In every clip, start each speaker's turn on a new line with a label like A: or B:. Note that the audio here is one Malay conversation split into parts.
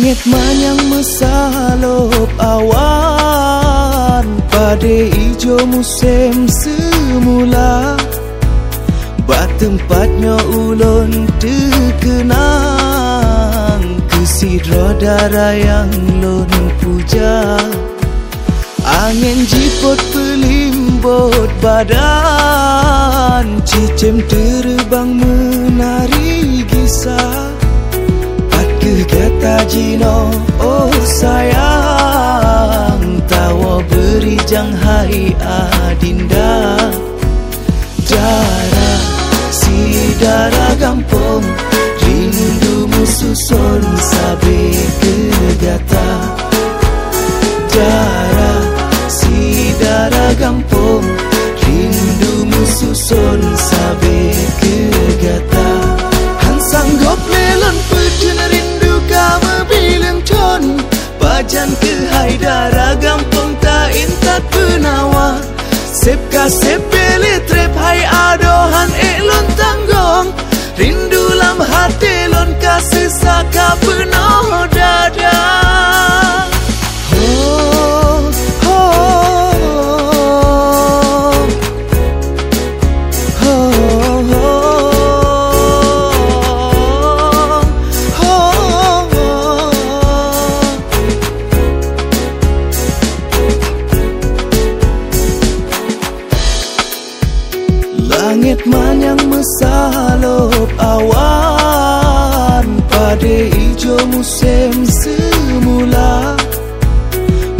A: Langit manyang mesalop awan. Pada hijau musim semula. Bat tempatnya ulun terkenang Kesidra darah yang lun puja. Angin jipot pelimbot badan. Cicim terbang menari gisah kata Jino Oh sayang Tawa beri jang hai adinda Sep ka sep beli trep hai adohan Langit manyang mesalop awan Pada hijau musim semula.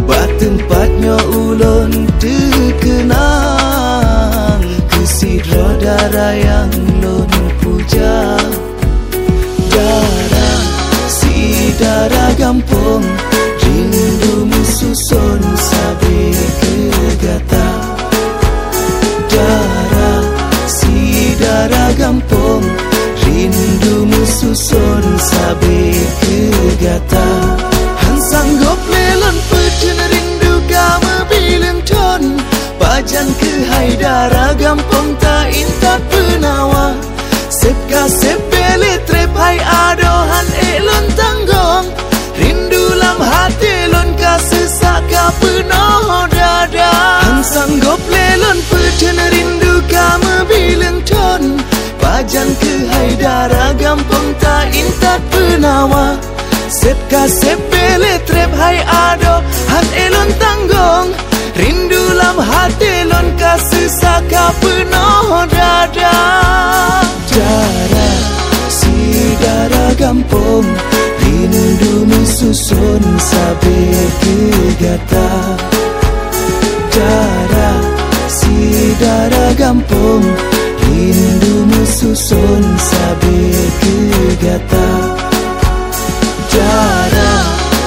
A: Bat tempatnya ulun terkenang Kesidra darah yang lun puja. Darah si darah gampung Pajan ke haidara gampong ta intat penawa. Sepka sepele trep hai adohan elon tanggong. Rindu lam hati lon kasih saka penuh dada. Han sanggup lelon pecen rindu kama bilang ton. Pajan ke haidara gampang ta intat penawa. Sep ka sep bele trep hai ado Han elon tanggong Rindu lam hati lon kasih saka penuh dada. Dara si dara gampang Rindu susun sabe kegata Dara si dara gampang Rindumu susun sabi kegata Dara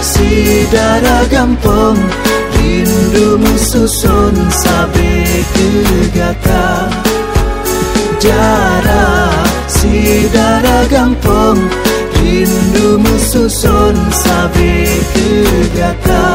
A: si dara gampang Rindumu susun sabi kegata Dara si dara gampang Rindumu susun sabi kegata